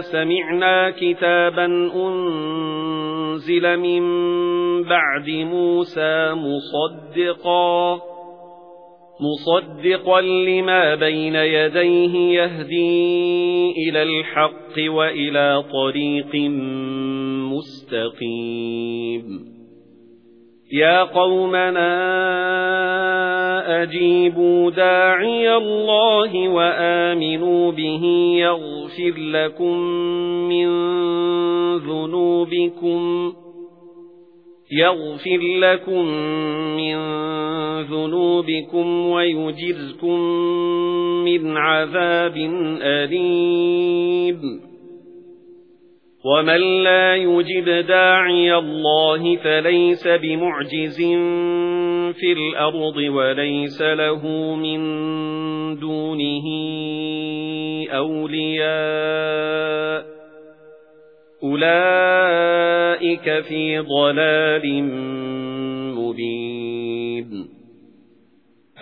سَمِعْنَا كِتَابًا أُنْزِلَ مِنْ بَعْدِ مُوسَى مُصَدِّقًا مُصَدِّقًا لِمَا بَيْنَ يَدَيْهِ يَهْدِي إِلَى الْحَقِّ وَإِلَى طَرِيقٍ مُسْتَقِيمٍ. يَا قَوْمَنَا أَجِيبُوا دَاعِيَ اللَّهِ وَآمِنُوا بِهِ يَغْفِرْ لَكُم مِّن ذُنُوبِكُمْ يَغْفِرْ لَكُم مِّن ذُنُوبِكُمْ وَيُجِرْكُم مِّنْ عَذَابٍ أَلِيمٍ وَمَن لَّا يُجِبْ دَاعِيَ اللَّهِ فَلَيْسَ بِمُعْجِزٍ فِي الْأَرْضِ وَلَيْسَ لَهُ مِن دُونِهِ أَوْلِيَاءُ أُولَئِكَ فِي ضَلَالٍ مُبِينٍ